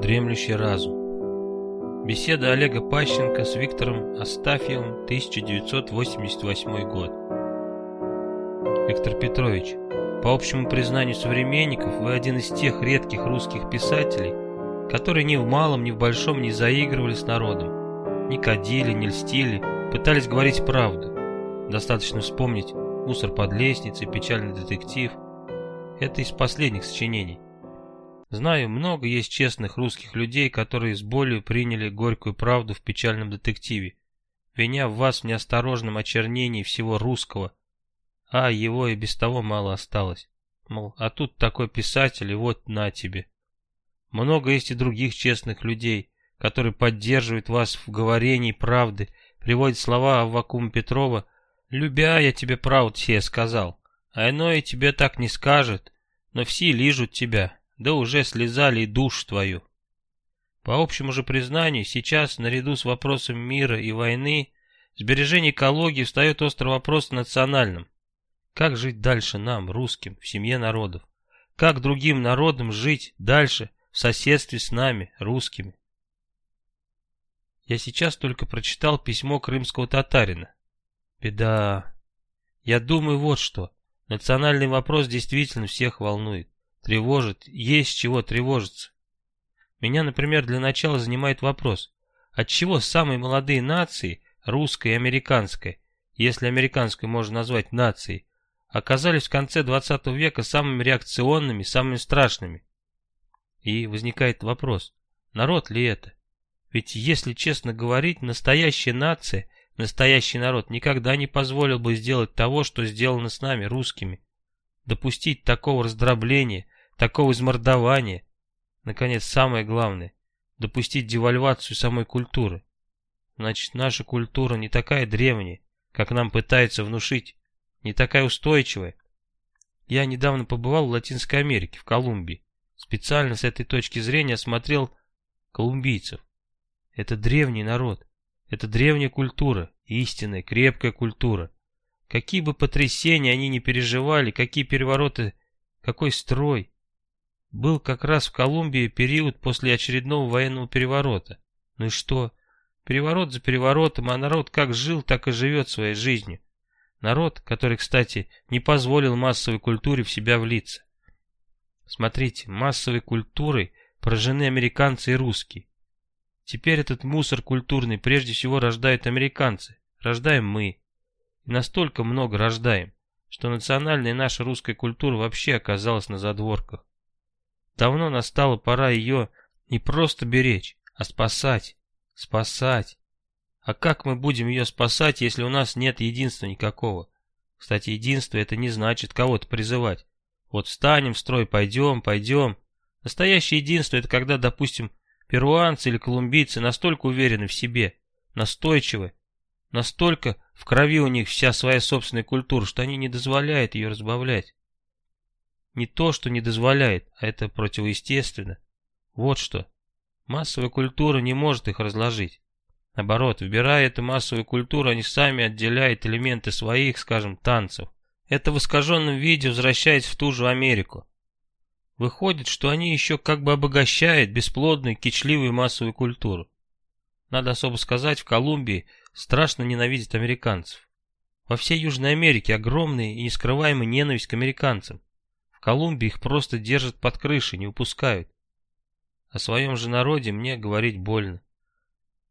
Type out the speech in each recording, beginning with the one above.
Дремлющий разум. Беседа Олега Пащенко с Виктором Астафьевым, 1988 год. Виктор Петрович, по общему признанию современников, вы один из тех редких русских писателей, которые ни в малом, ни в большом не заигрывали с народом, не кадили, не льстили, пытались говорить правду. Достаточно вспомнить «Мусор под лестницей», «Печальный детектив». Это из последних сочинений. Знаю, много есть честных русских людей, которые с болью приняли горькую правду в печальном детективе, виня в вас в неосторожном очернении всего русского, а его и без того мало осталось. Мол, а тут такой писатель, и вот на тебе. Много есть и других честных людей, которые поддерживают вас в говорении правды, приводят слова Аввакума Петрова «Любя, я тебе правду все сказал, а иное тебе так не скажет, но все лижут тебя, да уже слезали душ твою. По общему же признанию, сейчас, наряду с вопросом мира и войны, сбережения экологии встает острый вопрос национальным. Как жить дальше нам, русским, в семье народов? Как другим народам жить дальше в соседстве с нами, русскими? Я сейчас только прочитал письмо крымского татарина. Беда. Я думаю вот что. Национальный вопрос действительно всех волнует тревожит, есть чего тревожиться. Меня, например, для начала занимает вопрос, отчего самые молодые нации, русская и американская, если американскую можно назвать нацией, оказались в конце 20 века самыми реакционными, самыми страшными. И возникает вопрос, народ ли это? Ведь, если честно говорить, настоящая нация, настоящий народ никогда не позволил бы сделать того, что сделано с нами, русскими. Допустить такого раздробления, такого измордования. Наконец, самое главное — допустить девальвацию самой культуры. Значит, наша культура не такая древняя, как нам пытаются внушить, не такая устойчивая. Я недавно побывал в Латинской Америке, в Колумбии. Специально с этой точки зрения осмотрел колумбийцев. Это древний народ, это древняя культура, истинная, крепкая культура. Какие бы потрясения они ни переживали, какие перевороты, какой строй, был как раз в Колумбии период после очередного военного переворота. Ну и что? Переворот за переворотом, а народ как жил, так и живет своей жизнью. Народ, который, кстати, не позволил массовой культуре в себя влиться. Смотрите, массовой культурой поражены американцы и русские. Теперь этот мусор культурный прежде всего рождают американцы, рождаем мы. И настолько много рождаем, что национальная наша русская культура вообще оказалась на задворках. Давно настала пора ее не просто беречь, а спасать. Спасать. А как мы будем ее спасать, если у нас нет единства никакого? Кстати, единство это не значит кого-то призывать. Вот встанем в строй, пойдем, пойдем. Настоящее единство это когда, допустим, перуанцы или колумбийцы настолько уверены в себе, настойчивы, настолько в крови у них вся своя собственная культура, что они не дозволяют ее разбавлять. Не то, что не дозволяет, а это противоестественно. Вот что. Массовая культура не может их разложить. Наоборот, выбирая эту массовую культуру, они сами отделяют элементы своих, скажем, танцев. Это в искаженном виде возвращается в ту же Америку. Выходит, что они еще как бы обогащают бесплодную, кичливую массовую культуру. Надо особо сказать, в Колумбии страшно ненавидят американцев. Во всей Южной Америке огромная и нескрываемая ненависть к американцам. В Колумбии их просто держат под крышей, не упускают. О своем же народе мне говорить больно.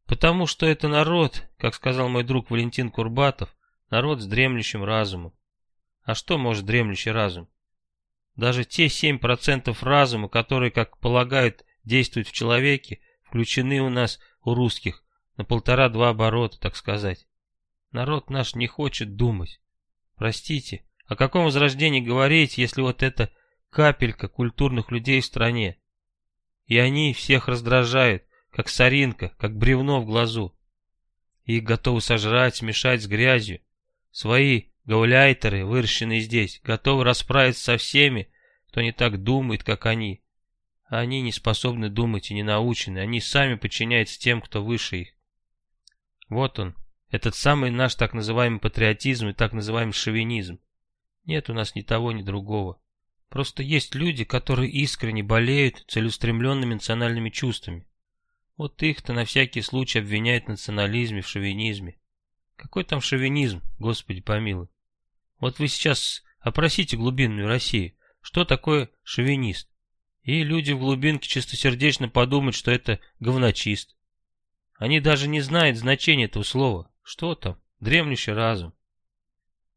Потому что это народ, как сказал мой друг Валентин Курбатов, народ с дремлющим разумом. А что может дремлющий разум? Даже те 7% разума, которые, как полагают, действуют в человеке, включены у нас, у русских, на полтора-два оборота, так сказать. Народ наш не хочет думать. Простите, о каком возрождении говорить, если вот эта капелька культурных людей в стране? И они всех раздражают, как соринка, как бревно в глазу. Их готовы сожрать, смешать с грязью. Свои гауляйтеры, выращенные здесь, готовы расправиться со всеми, кто не так думает, как они. Они не способны думать и не научены, они сами подчиняются тем, кто выше их. Вот он, этот самый наш так называемый патриотизм и так называемый шовинизм. Нет у нас ни того, ни другого. Просто есть люди, которые искренне болеют целеустремленными национальными чувствами. Вот их-то на всякий случай обвиняют в национализме, в шовинизме. Какой там шовинизм, господи помилуй. Вот вы сейчас опросите глубинную Россию, что такое шовинист. И люди в глубинке чистосердечно подумают, что это говночист. Они даже не знают значения этого слова. Что там? Дремлющий разум.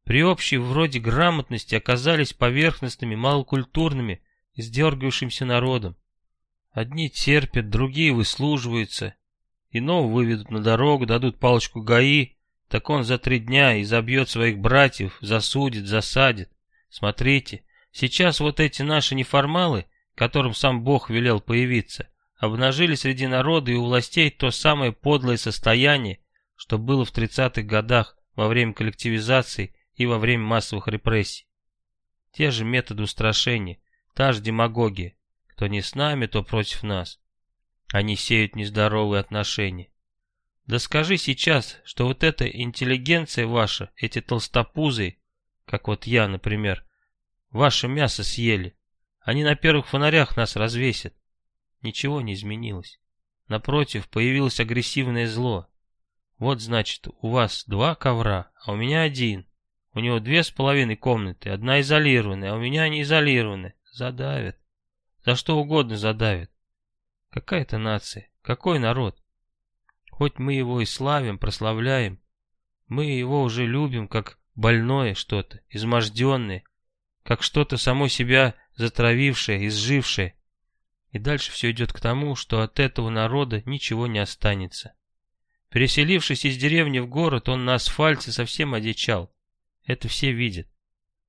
При общей вроде грамотности оказались поверхностными, малокультурными, издергивавшимся народом. Одни терпят, другие выслуживаются. Иного выведут на дорогу, дадут палочку ГАИ, так он за три дня изобьет своих братьев, засудит, засадит. Смотрите, сейчас вот эти наши неформалы, которым сам Бог велел появиться, обнажили среди народа и у властей то самое подлое состояние, что было в 30-х годах во время коллективизации и во время массовых репрессий. Те же методы устрашения, та же демагогия. Кто не с нами, то против нас. Они сеют нездоровые отношения. Да скажи сейчас, что вот эта интеллигенция ваша, эти толстопузы, как вот я, например, ваше мясо съели. Они на первых фонарях нас развесят. Ничего не изменилось. Напротив, появилось агрессивное зло. Вот значит, у вас два ковра, а у меня один. У него две с половиной комнаты, одна изолированная, а у меня не изолированная. Задавят. За что угодно задавят. Какая это нация? Какой народ? Хоть мы его и славим, прославляем, мы его уже любим как больное что-то, изможденное, как что-то само себя затравившее, изжившее. И дальше все идет к тому, что от этого народа ничего не останется. Переселившись из деревни в город, он на асфальте совсем одичал. Это все видят.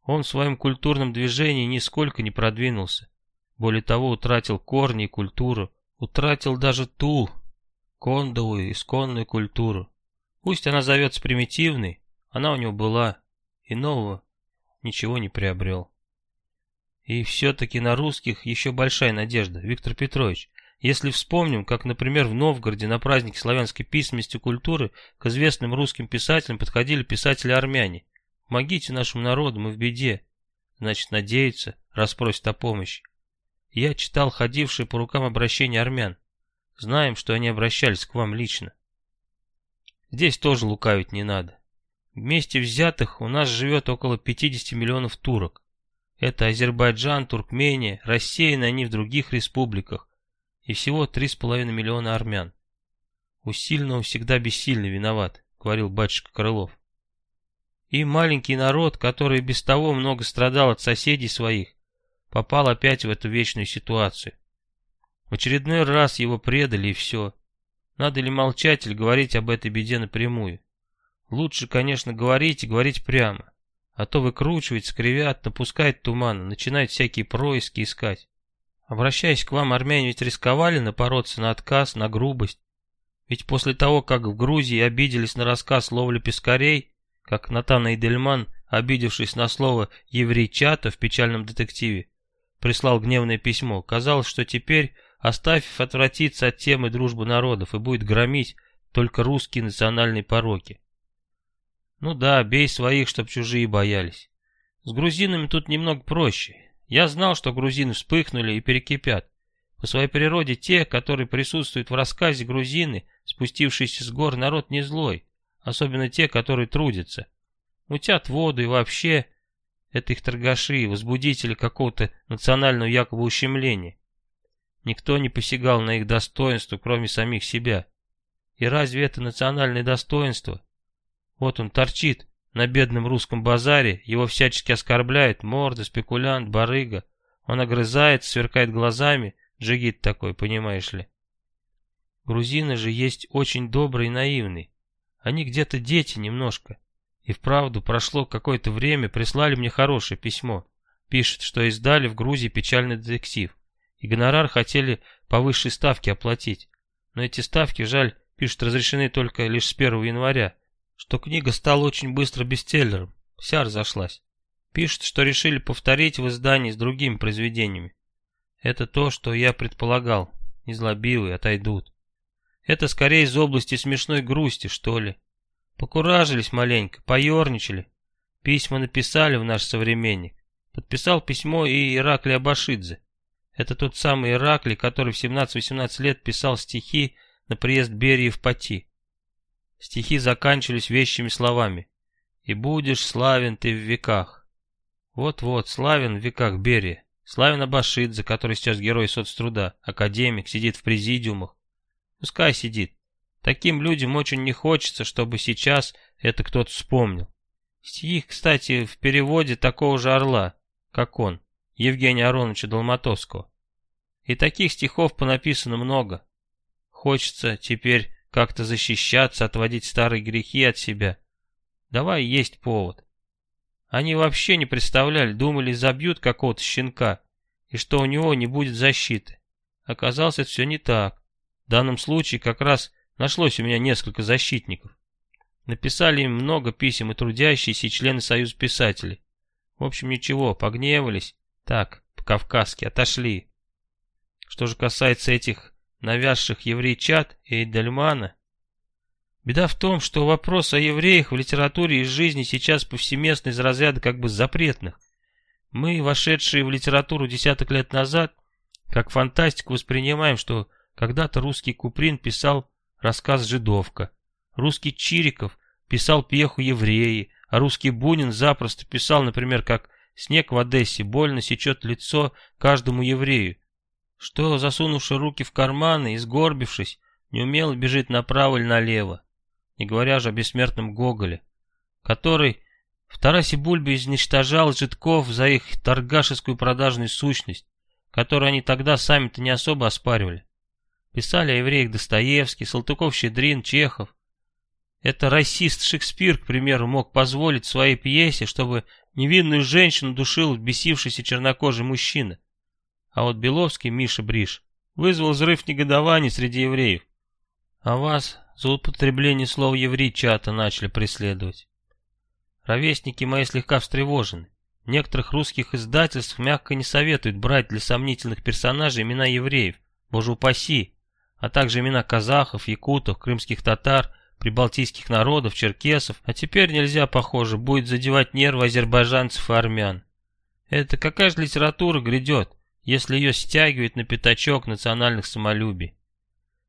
Он в своем культурном движении нисколько не продвинулся. Более того, утратил корни и культуру, утратил даже ту, кондовую, исконную культуру. Пусть она зовется примитивной, она у него была, и нового ничего не приобрел. И все-таки на русских еще большая надежда, Виктор Петрович. Если вспомним, как, например, в Новгороде на празднике славянской письменности культуры к известным русским писателям подходили писатели-армяне, Помогите нашему народу, мы в беде. Значит, надеются, распросят о помощи. Я читал ходившие по рукам обращения армян. Знаем, что они обращались к вам лично. Здесь тоже лукавить не надо. Вместе взятых у нас живет около 50 миллионов турок. Это Азербайджан, Туркмения, рассеяны они в других республиках. И всего 3,5 миллиона армян. У сильного всегда бессильный виноват, говорил батюшка Крылов. И маленький народ, который без того много страдал от соседей своих, попал опять в эту вечную ситуацию. В очередной раз его предали и все. Надо ли молчать или говорить об этой беде напрямую? Лучше, конечно, говорить и говорить прямо. А то выкручивать, скривят, напускать тумана, начинают всякие происки искать. Обращаясь к вам, армяне ведь рисковали напороться на отказ, на грубость. Ведь после того, как в Грузии обиделись на рассказ ловли пескарей, как Натан Эйдельман, обидевшись на слово «еврейчата» в печальном детективе, прислал гневное письмо. Казалось, что теперь, оставив отвратиться от темы дружбы народов, и будет громить только русские национальные пороки. Ну да, бей своих, чтоб чужие боялись. С грузинами тут немного проще. Я знал, что грузины вспыхнули и перекипят. По своей природе те, которые присутствуют в рассказе грузины, спустившиеся с гор, народ не злой особенно те, которые трудятся. Мутят воду и вообще, это их торгаши, возбудители какого-то национального якобы ущемления. Никто не посягал на их достоинство, кроме самих себя. И разве это национальное достоинство? Вот он торчит на бедном русском базаре, его всячески оскорбляют, морда, спекулянт, барыга. Он огрызается, сверкает глазами, джигит такой, понимаешь ли. Грузины же есть очень добрый и наивный. Они где-то дети немножко. И вправду прошло какое-то время, прислали мне хорошее письмо. Пишет, что издали в Грузии печальный детектив. И гонорар хотели по высшей ставке оплатить. Но эти ставки, жаль, пишут, разрешены только лишь с 1 января. Что книга стала очень быстро бестселлером. Вся разошлась. Пишут, что решили повторить в издании с другими произведениями. Это то, что я предполагал. Незлобивые отойдут. Это скорее из области смешной грусти, что ли. Покуражились маленько, поерничали. Письма написали в наш современник. Подписал письмо и Ираклий Абашидзе. Это тот самый Ираклий, который в 17-18 лет писал стихи на приезд Берии в Пати. Стихи заканчивались вещими словами. «И будешь славен ты в веках». Вот-вот, славен в веках Берия. Славен Абашидзе, который сейчас герой соцтруда, академик, сидит в президиумах. Пускай сидит. Таким людям очень не хочется, чтобы сейчас это кто-то вспомнил. Стих, кстати, в переводе такого же орла, как он, Евгения Ароновича Долматовского. И таких стихов понаписано много. Хочется теперь как-то защищаться, отводить старые грехи от себя. Давай есть повод. Они вообще не представляли, думали, забьют какого-то щенка, и что у него не будет защиты. Оказалось, это все не так. Данном случае как раз нашлось у меня несколько защитников. Написали им много писем и трудящиеся, и члены Союза писателей. В общем, ничего, погневались. Так, по-кавказски, отошли. Что же касается этих навязших еврейчат и Эйдельмана, беда в том, что вопрос о евреях в литературе и жизни сейчас повсеместно из разряда как бы запретных. Мы, вошедшие в литературу десяток лет назад, как фантастику воспринимаем, что когда-то русский Куприн писал рассказ «Жидовка», русский Чириков писал пьеху «Евреи», а русский Бунин запросто писал, например, как «Снег в Одессе больно сечет лицо каждому еврею», что, засунувши руки в карманы и сгорбившись, неумело бежит направо или налево, не говоря же о бессмертном Гоголе, который в Тарасе Бульбе изничтожал житков за их торгашескую продажную сущность, которую они тогда сами-то не особо оспаривали. Писали о евреях Достоевский, Салтыков-Щедрин, Чехов. Это расист Шекспир, к примеру, мог позволить своей пьесе, чтобы невинную женщину душил бесившийся чернокожий мужчина. А вот Беловский, Миша Бриш, вызвал взрыв негодования среди евреев. А вас за употребление слов еврей чата начали преследовать. Ровесники мои слегка встревожены. Некоторых русских издательств мягко не советуют брать для сомнительных персонажей имена евреев, боже упаси, а также имена казахов, якутов, крымских татар, прибалтийских народов, черкесов, а теперь нельзя, похоже, будет задевать нервы азербайджанцев и армян. Это какая же литература грядет, если ее стягивает на пятачок национальных самолюбий?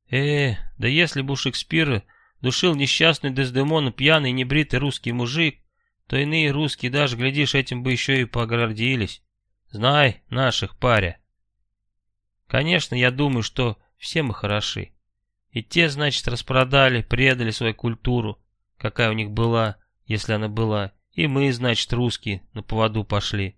Э, да если бы у Шекспира душил несчастный Дездемона пьяный небритый русский мужик, то иные русские даже, глядишь, этим бы еще и погордились. Знай наших паря. Конечно, я думаю, что все мы хороши. И те, значит, распродали, предали свою культуру, какая у них была, если она была. И мы, значит, русские, на поводу пошли.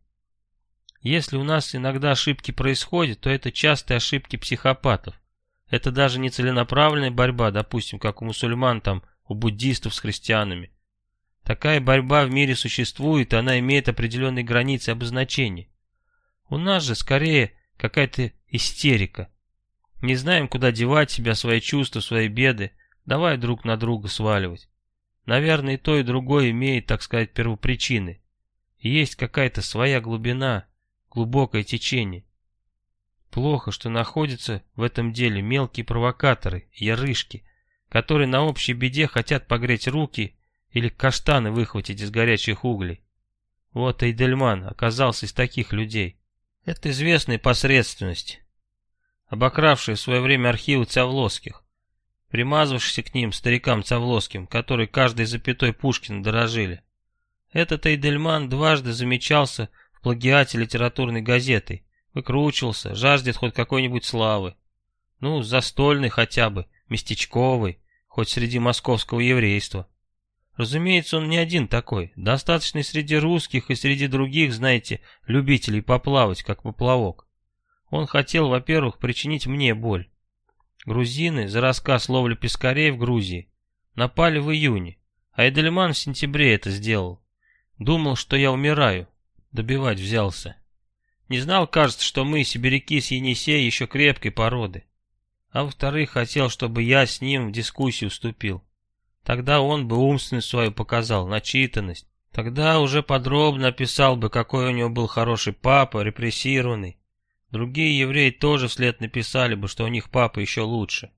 Если у нас иногда ошибки происходят, то это частые ошибки психопатов. Это даже не целенаправленная борьба, допустим, как у мусульман там, у буддистов с христианами. Такая борьба в мире существует, она имеет определенные границы обозначения. У нас же скорее какая-то истерика. Не знаем, куда девать себя, свои чувства, свои беды. Давай друг на друга сваливать. Наверное, и то, и другое имеет, так сказать, первопричины. есть какая-то своя глубина, глубокое течение. Плохо, что находятся в этом деле мелкие провокаторы, ярышки, которые на общей беде хотят погреть руки или каштаны выхватить из горячих углей. Вот Эйдельман оказался из таких людей. Это известная посредственность обокравшие в свое время архивы Цавловских, примазавшиеся к ним старикам Цавловским, которые каждой запятой Пушкина дорожили. Этот Эйдельман дважды замечался в плагиате литературной газеты, выкручивался, жаждет хоть какой-нибудь славы. Ну, застольный хотя бы, местечковый, хоть среди московского еврейства. Разумеется, он не один такой, достаточно среди русских и среди других, знаете, любителей поплавать, как поплавок. Он хотел, во-первых, причинить мне боль. Грузины за рассказ ловли пескарей в Грузии напали в июне, а Эдельман в сентябре это сделал. Думал, что я умираю. Добивать взялся. Не знал, кажется, что мы, сибиряки с Енисея, еще крепкой породы. А во-вторых, хотел, чтобы я с ним в дискуссию вступил. Тогда он бы умственность свою показал, начитанность. Тогда уже подробно описал бы, какой у него был хороший папа, репрессированный, Другие евреи тоже вслед написали бы, что у них папа еще лучше.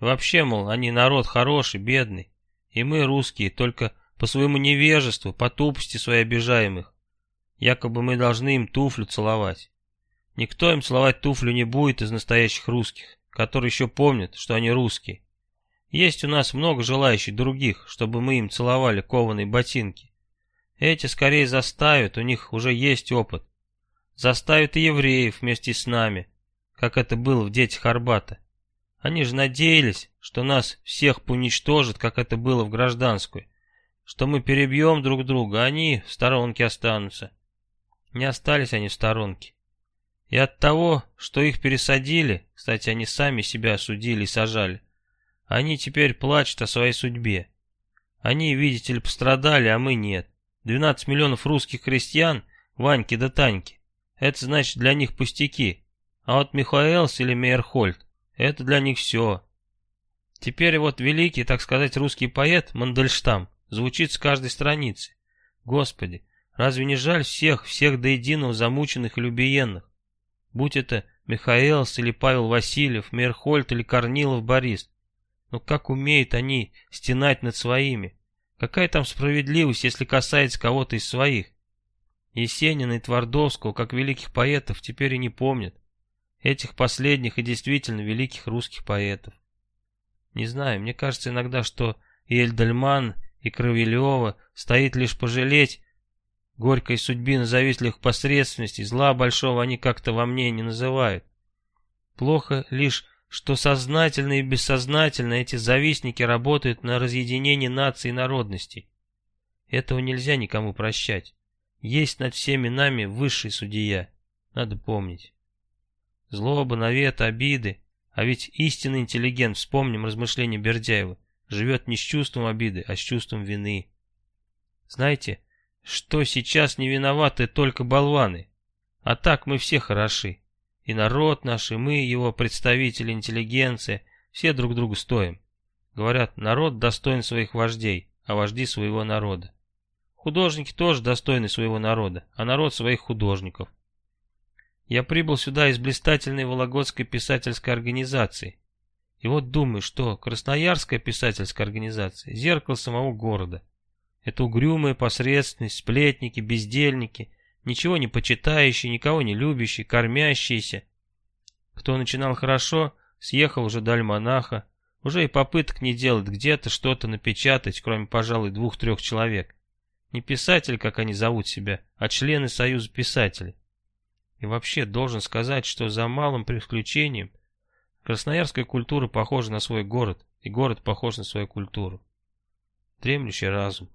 И вообще, мол, они народ хороший, бедный. И мы, русские, только по своему невежеству, по тупости своей обижаем их. Якобы мы должны им туфлю целовать. Никто им целовать туфлю не будет из настоящих русских, которые еще помнят, что они русские. Есть у нас много желающих других, чтобы мы им целовали кованые ботинки. Эти скорее заставят, у них уже есть опыт. Заставят и евреев вместе с нами, как это было в детях Арбата. Они же надеялись, что нас всех уничтожат, как это было в гражданскую, что мы перебьем друг друга, а они в сторонке останутся. Не остались они в сторонке. И от того, что их пересадили, кстати, они сами себя осудили и сажали, они теперь плачут о своей судьбе. Они, видите ли, пострадали, а мы нет. 12 миллионов русских крестьян, Ваньки да Таньки, это значит для них пустяки. А вот Михаэлс или Мейерхольд, это для них все. Теперь вот великий, так сказать, русский поэт Мандельштам звучит с каждой страницы. Господи, разве не жаль всех, всех до единого замученных и любиенных? Будь это Михаэлс или Павел Васильев, Мейерхольд или Корнилов Борис. Но как умеют они стенать над своими? Какая там справедливость, если касается кого-то из своих? Есенина и Твардовского, как великих поэтов, теперь и не помнят. Этих последних и действительно великих русских поэтов. Не знаю, мне кажется иногда, что и Эльдельман, и Кровелева стоит лишь пожалеть горькой судьбины завистливых посредственностей, зла большого они как-то во мне не называют. Плохо лишь что сознательно и бессознательно эти завистники работают на разъединение наций и народностей. Этого нельзя никому прощать. Есть над всеми нами высший судья. Надо помнить. Злоба, навет, обиды. А ведь истинный интеллигент, вспомним размышления Бердяева, живет не с чувством обиды, а с чувством вины. Знаете, что сейчас не виноваты только болваны. А так мы все хороши. И народ наш, и мы, его представители интеллигенции, все друг другу стоим. Говорят, народ достоин своих вождей, а вожди своего народа. Художники тоже достойны своего народа, а народ своих художников. Я прибыл сюда из блистательной Вологодской писательской организации. И вот думаю, что Красноярская писательская организация – зеркало самого города. Это угрюмая посредственность, сплетники, бездельники, ничего не почитающий, никого не любящий, кормящийся. Кто начинал хорошо, съехал уже до альманаха, уже и попыток не делать где-то что-то напечатать, кроме, пожалуй, двух-трех человек. Не писатель, как они зовут себя, а члены Союза писателей. И вообще должен сказать, что за малым приключением красноярская культура похожа на свой город, и город похож на свою культуру. Дремлющий разум.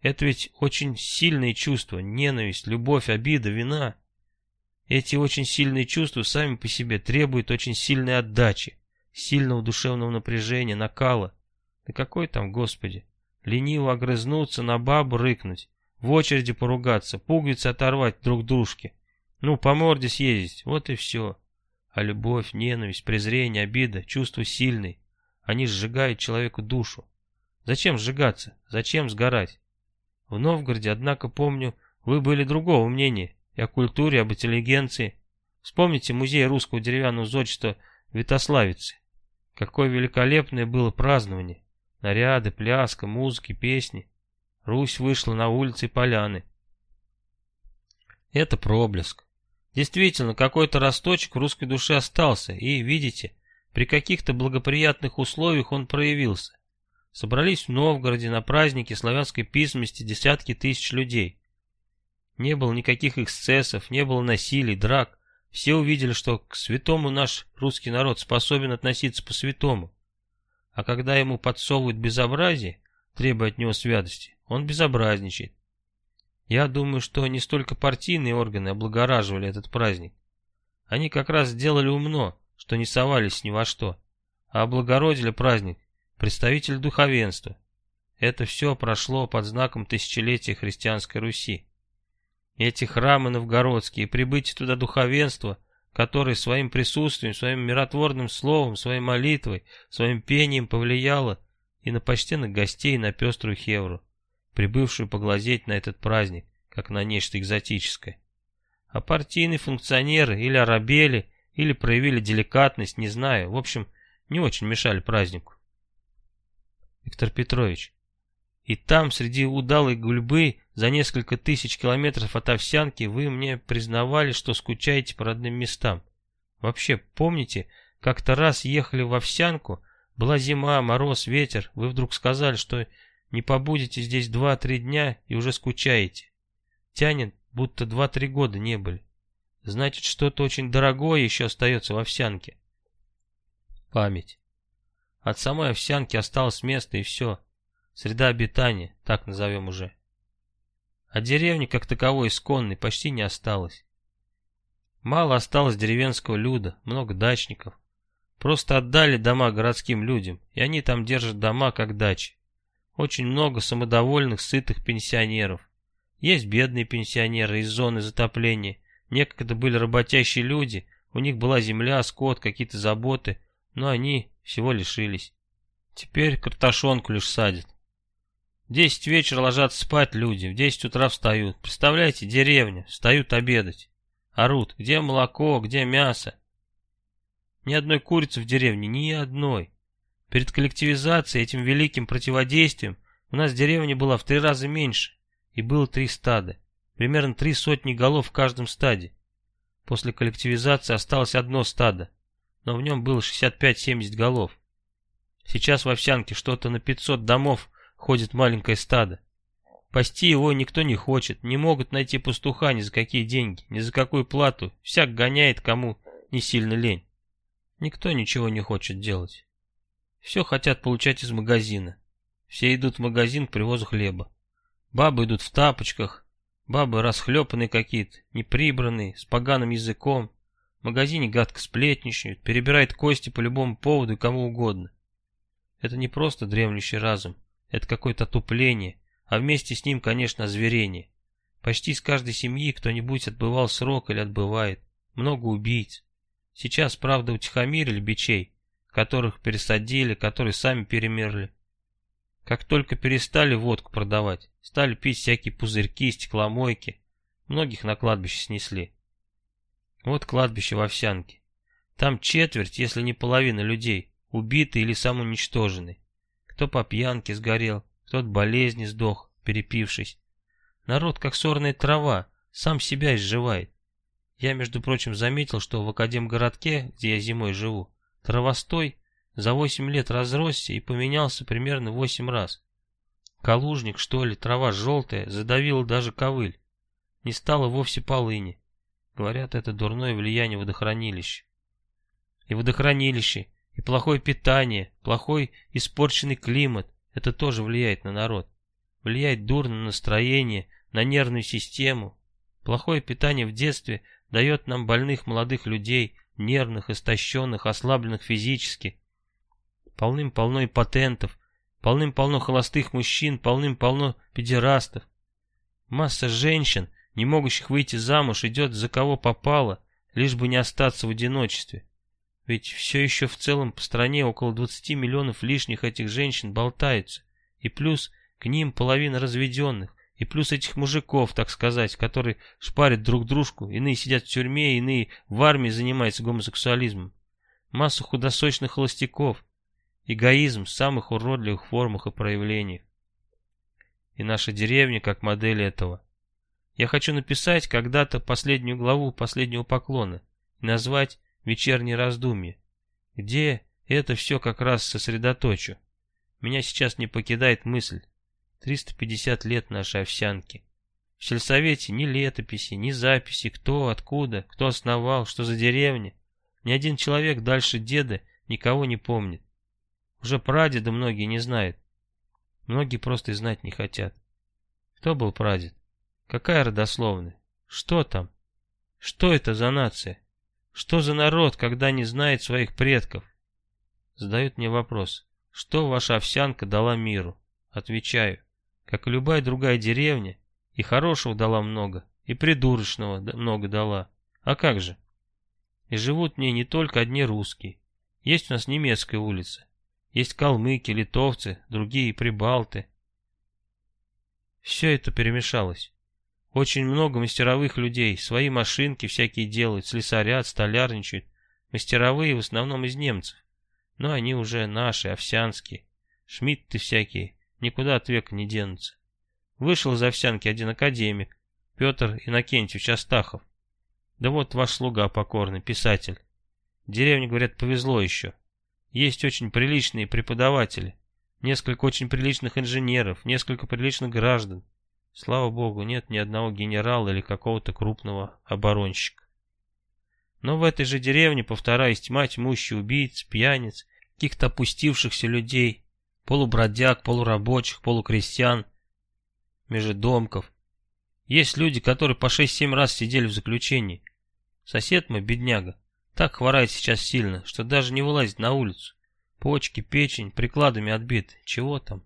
Это ведь очень сильные чувства, ненависть, любовь, обида, вина. Эти очень сильные чувства сами по себе требуют очень сильной отдачи, сильного душевного напряжения, накала. Да какой там, Господи, лениво огрызнуться, на бабу рыкнуть, в очереди поругаться, пуговицы оторвать друг дружке. Ну, по морде съездить, вот и все. А любовь, ненависть, презрение, обида, чувства сильные. Они сжигают человеку душу. Зачем сжигаться? Зачем сгорать? В Новгороде, однако, помню, вы были другого мнения и о культуре, об интеллигенции. Вспомните музей русского деревянного зодчества Витославицы. Какое великолепное было празднование. Наряды, пляска, музыки, песни. Русь вышла на улицы и поляны. Это проблеск. Действительно, какой-то росточек в русской душе остался, и, видите, при каких-то благоприятных условиях он проявился. Собрались в Новгороде на празднике славянской письменности десятки тысяч людей. Не было никаких эксцессов, не было насилий, драк. Все увидели, что к святому наш русский народ способен относиться по-святому. А когда ему подсовывают безобразие, требуя от него святости, он безобразничает. Я думаю, что не столько партийные органы облагораживали этот праздник. Они как раз сделали умно, что не совались ни во что, а облагородили праздник представитель духовенства. Это все прошло под знаком тысячелетия христианской Руси. Эти храмы новгородские, прибытие туда духовенства, которое своим присутствием, своим миротворным словом, своей молитвой, своим пением повлияло и на почтенных гостей, и на пеструю хевру, прибывшую поглазеть на этот праздник, как на нечто экзотическое. А партийные функционеры или арабели, или проявили деликатность, не знаю, в общем, не очень мешали празднику. Виктор Петрович. И там, среди удалой гульбы, за несколько тысяч километров от Овсянки вы мне признавали, что скучаете по родным местам. Вообще, помните, как-то раз ехали в Овсянку, была зима, мороз, ветер, вы вдруг сказали, что не побудете здесь два-три дня и уже скучаете. Тянет, будто два-три года не были. Значит, что-то очень дорогое еще остается в Овсянке. Память. От самой Овсянки осталось место и все. Среда обитания, так назовем уже. А деревни, как таковой исконной, почти не осталось. Мало осталось деревенского люда, много дачников. Просто отдали дома городским людям, и они там держат дома как дачи. Очень много самодовольных, сытых пенсионеров. Есть бедные пенсионеры из зоны затопления. Некогда были работящие люди, у них была земля, скот, какие-то заботы, но они всего лишились. Теперь картошонку лишь садят. Десять вечера ложатся спать люди, в десять утра встают. Представляете, деревня, встают обедать. Орут, где молоко, где мясо. Ни одной курицы в деревне, ни одной. Перед коллективизацией, этим великим противодействием, у нас деревня была в три раза меньше, и было три стада. Примерно три сотни голов в каждом стаде. После коллективизации осталось одно стадо, но в нем было 65-70 голов. Сейчас в Овсянке что-то на 500 домов ходит маленькое стадо. Пасти его никто не хочет, не могут найти пастуха ни за какие деньги, ни за какую плату, всяк гоняет кому не сильно лень. Никто ничего не хочет делать. Все хотят получать из магазина. Все идут в магазин к привозу хлеба. Бабы идут в тапочках, бабы расхлепанные какие-то, неприбранные, с поганым языком. В магазине гадко сплетничают, перебирают кости по любому поводу и кому угодно. Это не просто дремлющий разум, это какое-то отупление, а вместе с ним, конечно, озверение. Почти из каждой семьи кто-нибудь отбывал срок или отбывает. Много убийц. Сейчас, правда, утихомирили бичей, которых пересадили, которые сами перемерли. Как только перестали водку продавать, стали пить всякие пузырьки, стекломойки. Многих на кладбище снесли. Вот кладбище в Овсянке. Там четверть, если не половина людей, убиты или самоуничтожены. Кто по пьянке сгорел, кто от болезни сдох, перепившись. Народ, как сорная трава, сам себя изживает. Я, между прочим, заметил, что в Академгородке, где я зимой живу, травостой за восемь лет разросся и поменялся примерно восемь раз. Калужник, что ли, трава желтая, задавила даже ковыль. Не стало вовсе полыни. Говорят, это дурное влияние водохранилища. И водохранилище, и плохое питание, плохой испорченный климат, это тоже влияет на народ. Влияет дурно на настроение, на нервную систему. Плохое питание в детстве дает нам больных молодых людей, нервных, истощенных, ослабленных физически. Полным-полно импотентов, полным-полно холостых мужчин, полным-полно педерастов. Масса женщин, не могущих выйти замуж, идет за кого попало, лишь бы не остаться в одиночестве. Ведь все еще в целом по стране около 20 миллионов лишних этих женщин болтаются. И плюс к ним половина разведенных. И плюс этих мужиков, так сказать, которые шпарят друг дружку. Иные сидят в тюрьме, иные в армии занимаются гомосексуализмом. Масса худосочных холостяков. Эгоизм в самых уродливых формах и проявлениях. И наша деревня как модель этого. Я хочу написать когда-то последнюю главу последнего поклона и назвать вечерние раздумья, где это все как раз сосредоточу. Меня сейчас не покидает мысль. 350 лет нашей овсянки. В сельсовете ни летописи, ни записи, кто, откуда, кто основал, что за деревня. Ни один человек дальше деда никого не помнит. Уже прадеда многие не знают. Многие просто и знать не хотят. Кто был прадед? Какая родословная? Что там? Что это за нация? Что за народ, когда не знает своих предков? Задают мне вопрос. Что ваша овсянка дала миру? Отвечаю. Как и любая другая деревня, и хорошего дала много, и придурочного много дала. А как же? И живут в ней не только одни русские. Есть у нас немецкая улица. Есть калмыки, литовцы, другие прибалты. Все это перемешалось. Очень много мастеровых людей, свои машинки всякие делают, слесарят, столярничают. Мастеровые в основном из немцев. Но они уже наши, овсянские. Шмидты всякие, никуда от века не денутся. Вышел из овсянки один академик, Петр Иннокентьевич Астахов. Да вот ваш слуга покорный, писатель. Деревне, говорят, повезло еще. Есть очень приличные преподаватели, несколько очень приличных инженеров, несколько приличных граждан. Слава богу, нет ни одного генерала или какого-то крупного оборонщика. Но в этой же деревне, повторяюсь, тьма тьмущих убийц, пьяниц, каких-то опустившихся людей, полубродяг, полурабочих, полукрестьян, межедомков. Есть люди, которые по 6-7 раз сидели в заключении. Сосед мой, бедняга, так хворает сейчас сильно, что даже не вылазит на улицу. Почки, печень, прикладами отбиты. Чего там?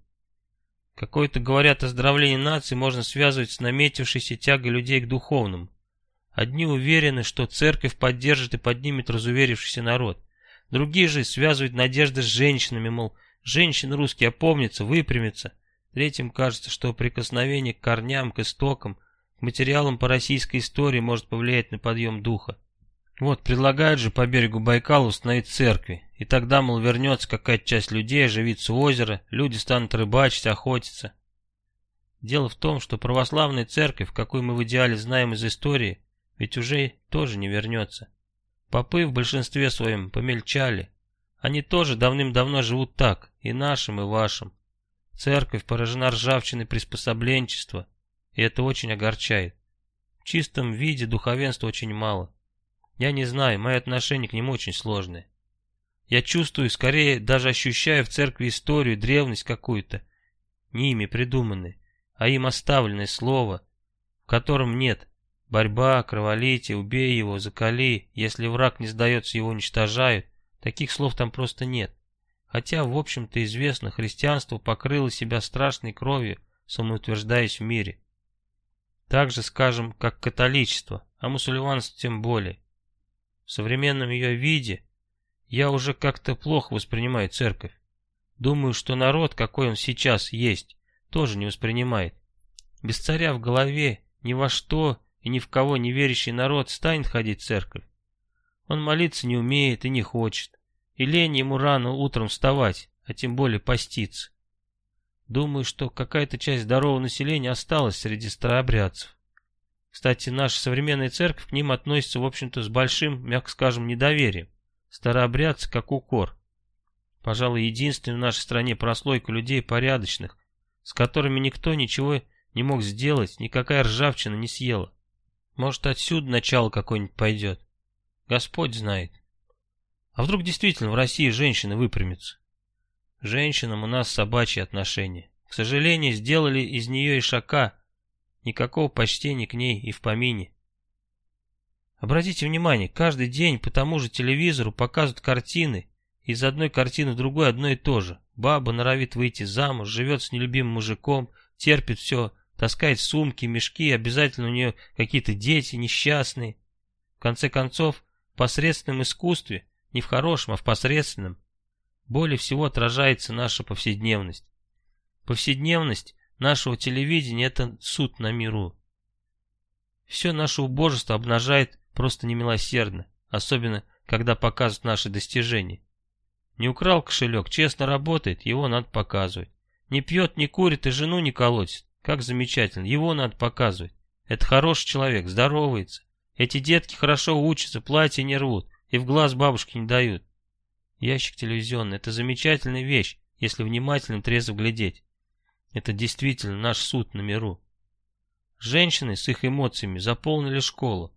Какое-то, говорят, оздоровление нации можно связывать с наметившейся тягой людей к духовному. Одни уверены, что церковь поддержит и поднимет разуверившийся народ. Другие же связывают надежды с женщинами, мол, женщины русские опомнятся, выпрямятся. Третьим кажется, что прикосновение к корням, к истокам, к материалам по российской истории может повлиять на подъем духа. Вот, предлагают же по берегу Байкала установить церкви, и тогда, мол, вернется какая-то часть людей, оживится озеро, люди станут рыбачить, охотиться. Дело в том, что православная церковь, какую мы в идеале знаем из истории, ведь уже тоже не вернется. Попы в большинстве своем помельчали. Они тоже давным-давно живут так, и нашим, и вашим. Церковь поражена ржавчиной приспособленчества, и это очень огорчает. В чистом виде духовенства очень мало. Я не знаю, мои отношения к нему очень сложные. Я чувствую, скорее даже ощущаю в церкви историю, древность какую-то, не ими придуманной, а им оставленное слово, в котором нет борьба, кроволитие, убей его, закали, если враг не сдается, его уничтожают, таких слов там просто нет. Хотя, в общем-то, известно, христианство покрыло себя страшной кровью, самоутверждаясь в мире. Так же, скажем, как католичество, а мусульманство тем более. В современном ее виде я уже как-то плохо воспринимаю церковь. Думаю, что народ, какой он сейчас есть, тоже не воспринимает. Без царя в голове ни во что и ни в кого не верящий народ станет ходить в церковь. Он молиться не умеет и не хочет, и лень ему рано утром вставать, а тем более поститься. Думаю, что какая-то часть здорового населения осталась среди старообрядцев. Кстати, наша современная церковь к ним относится, в общем-то, с большим, мягко скажем, недоверием. Старообрядцы как укор. Пожалуй, единственная в нашей стране прослойка людей порядочных, с которыми никто ничего не мог сделать, никакая ржавчина не съела. Может, отсюда начало какое-нибудь пойдет. Господь знает. А вдруг действительно в России женщины выпрямятся? Женщинам у нас собачьи отношения. К сожалению, сделали из нее ишака, Никакого почтения к ней и в помине. Обратите внимание, каждый день по тому же телевизору показывают картины, из одной картины в другой одно и то же. Баба норовит выйти замуж, живет с нелюбимым мужиком, терпит все, таскает сумки, мешки, обязательно у нее какие-то дети несчастные. В конце концов, в посредственном искусстве, не в хорошем, а в посредственном, более всего отражается наша повседневность. Повседневность нашего телевидения это суд на миру. Все наше убожество обнажает просто немилосердно, особенно когда показывают наши достижения. Не украл кошелек, честно работает, его надо показывать. Не пьет, не курит и жену не колотит. Как замечательно, его надо показывать. Это хороший человек, здоровается. Эти детки хорошо учатся, платья не рвут и в глаз бабушке не дают. Ящик телевизионный – это замечательная вещь, если внимательно трезво глядеть. Это действительно наш суд на миру. Женщины с их эмоциями заполнили школу.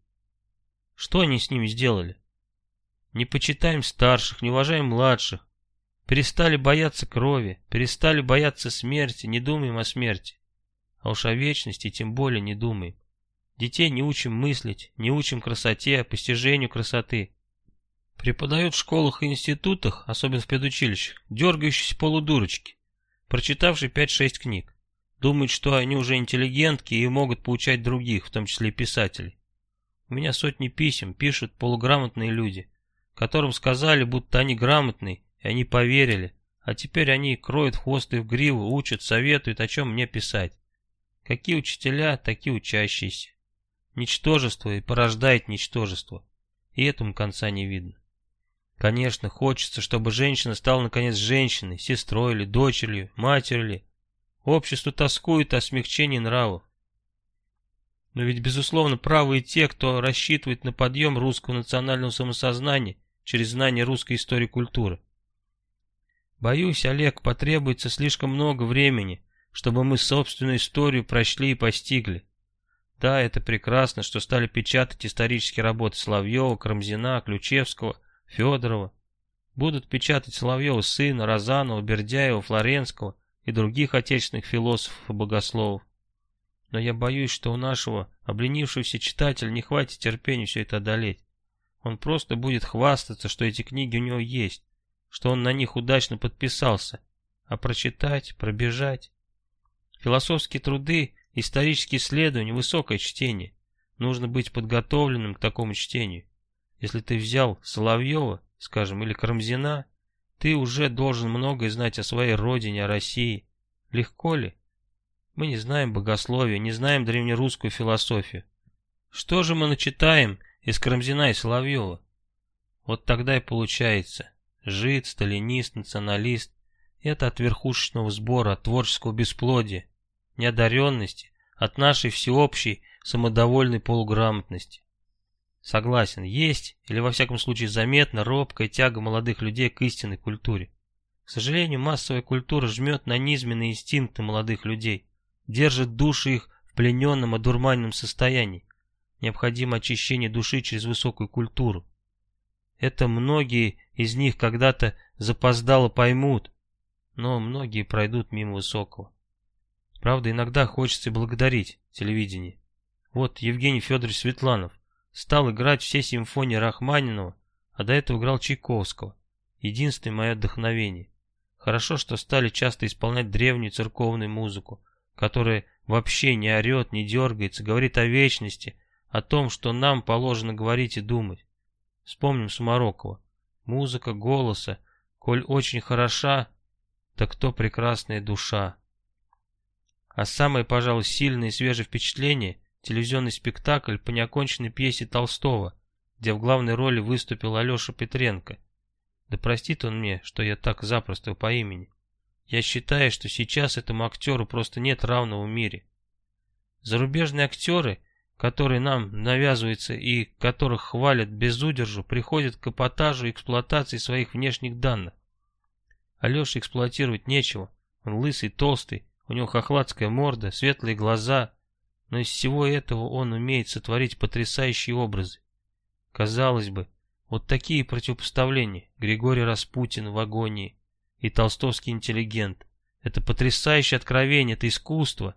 Что они с ними сделали? Не почитаем старших, не уважаем младших. Перестали бояться крови, перестали бояться смерти, не думаем о смерти. А уж о вечности тем более не думаем. Детей не учим мыслить, не учим красоте, постижению красоты. Преподают в школах и институтах, особенно в педучилищах, дергающиеся полудурочки прочитавший 5-6 книг. Думают, что они уже интеллигентки и могут поучать других, в том числе писателей. У меня сотни писем пишут полуграмотные люди, которым сказали, будто они грамотные, и они поверили, а теперь они кроют хвост и в гриву, учат, советуют, о чем мне писать. Какие учителя, такие учащиеся. Ничтожество и порождает ничтожество. И этому конца не видно. Конечно, хочется, чтобы женщина стала наконец женщиной, сестрой или дочерью, матерью ли. Общество тоскует о смягчении нравов. Но ведь, безусловно, правы и те, кто рассчитывает на подъем русского национального самосознания через знание русской истории и культуры. Боюсь, Олег, потребуется слишком много времени, чтобы мы собственную историю прочли и постигли. Да, это прекрасно, что стали печатать исторические работы Соловьева, Крамзина, Ключевского, Федорова. Будут печатать Соловьева сына, Розанова, Бердяева, Флоренского и других отечественных философов и богословов. Но я боюсь, что у нашего обленившегося читателя не хватит терпения все это одолеть. Он просто будет хвастаться, что эти книги у него есть, что он на них удачно подписался. А прочитать, пробежать... Философские труды, исторические исследования, высокое чтение. Нужно быть подготовленным к такому чтению. Если ты взял Соловьева, скажем, или Карамзина, ты уже должен многое знать о своей родине, о России. Легко ли? Мы не знаем богословия, не знаем древнерусскую философию. Что же мы начитаем из Карамзина и Соловьева? Вот тогда и получается. Жид, сталинист, националист. Это от верхушечного сбора, от творческого бесплодия неодаренности, от нашей всеобщей самодовольной полуграмотности. Согласен, есть, или во всяком случае заметна, робкая тяга молодых людей к истинной культуре. К сожалению, массовая культура жмет на низменные инстинкты молодых людей, держит души их в плененном, одурманенном состоянии. Необходимо очищение души через высокую культуру. Это многие из них когда-то запоздало поймут, но многие пройдут мимо высокого. Правда, иногда хочется благодарить телевидение. Вот Евгений Федорович Светланов стал играть все симфонии Рахманинова, а до этого играл Чайковского. Единственное мое вдохновение. Хорошо, что стали часто исполнять древнюю церковную музыку, которая вообще не орет, не дергается, говорит о вечности, о том, что нам положено говорить и думать. Вспомним Сумарокова. Музыка голоса, коль очень хороша, так то прекрасная душа. А самое, пожалуй, сильное и свежее впечатление – телевизионный спектакль по неоконченной пьесе Толстого, где в главной роли выступил Алеша Петренко. Да простит он мне, что я так запросто по имени. Я считаю, что сейчас этому актеру просто нет равного в мире. Зарубежные актеры, которые нам навязываются и которых хвалят без удержу, приходят к эпатажу эксплуатации своих внешних данных. Алёше эксплуатировать нечего, он лысый, толстый, у него хохладская морда, светлые глаза, но из всего этого он умеет сотворить потрясающие образы. Казалось бы, вот такие противопоставления. Григорий Распутин в агонии и толстовский интеллигент. Это потрясающее откровение, это искусство.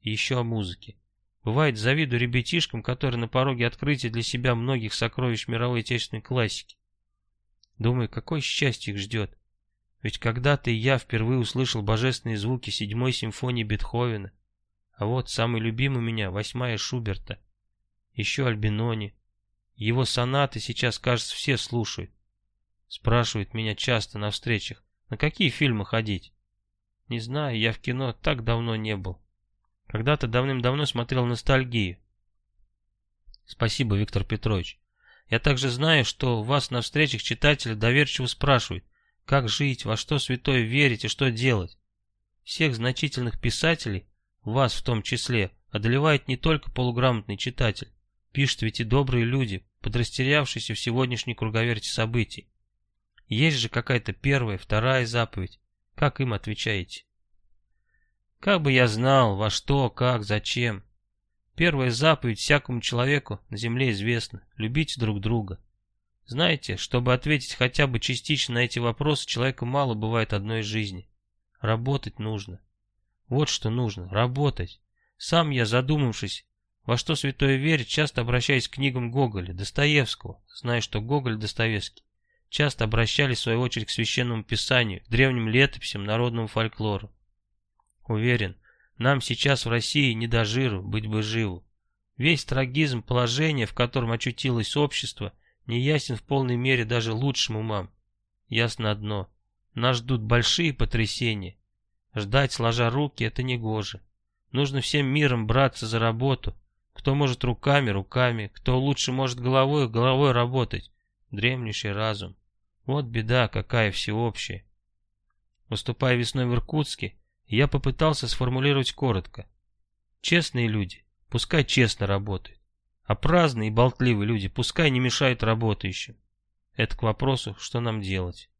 И еще о музыке. Бывает, завидую ребятишкам, которые на пороге открытия для себя многих сокровищ мировой отечественной классики. Думаю, какое счастье их ждет. Ведь когда-то я впервые услышал божественные звуки седьмой симфонии Бетховена. А вот самый любимый у меня восьмая Шуберта. Еще Альбинони. Его сонаты сейчас, кажется, все слушают. Спрашивают меня часто на встречах, на какие фильмы ходить. Не знаю, я в кино так давно не был. Когда-то давным-давно смотрел «Ностальгию». Спасибо, Виктор Петрович. Я также знаю, что вас на встречах читатели доверчиво спрашивают, как жить, во что святое верить и что делать? Всех значительных писателей, вас в том числе, одолевает не только полуграмотный читатель. Пишут ведь и добрые люди, подрастерявшиеся в сегодняшней круговерти событий. Есть же какая-то первая, вторая заповедь. Как им отвечаете? Как бы я знал, во что, как, зачем. Первая заповедь всякому человеку на земле известна. Любите друг друга. Знаете, чтобы ответить хотя бы частично на эти вопросы, человеку мало бывает одной жизни. Работать нужно. Вот что нужно, работать. Сам я, задумавшись, во что святое верить, часто обращаюсь к книгам Гоголя, Достоевского, зная, что Гоголь Достоевский, часто обращались в свою очередь к священному писанию, древним летописям, народному фольклору. Уверен, нам сейчас в России не до жиру, быть бы живу. Весь трагизм положения, в котором очутилось общество, не ясен в полной мере даже лучшим умам. Ясно одно. Нас ждут большие потрясения. Ждать, сложа руки, это не гоже. Нужно всем миром браться за работу. Кто может руками, руками. Кто лучше может головой, головой работать. Дремлющий разум. Вот беда какая всеобщая. Выступая весной в Иркутске, я попытался сформулировать коротко. Честные люди, пускай честно работают. А праздные и болтливые люди пускай не мешают работающим. Это к вопросу, что нам делать.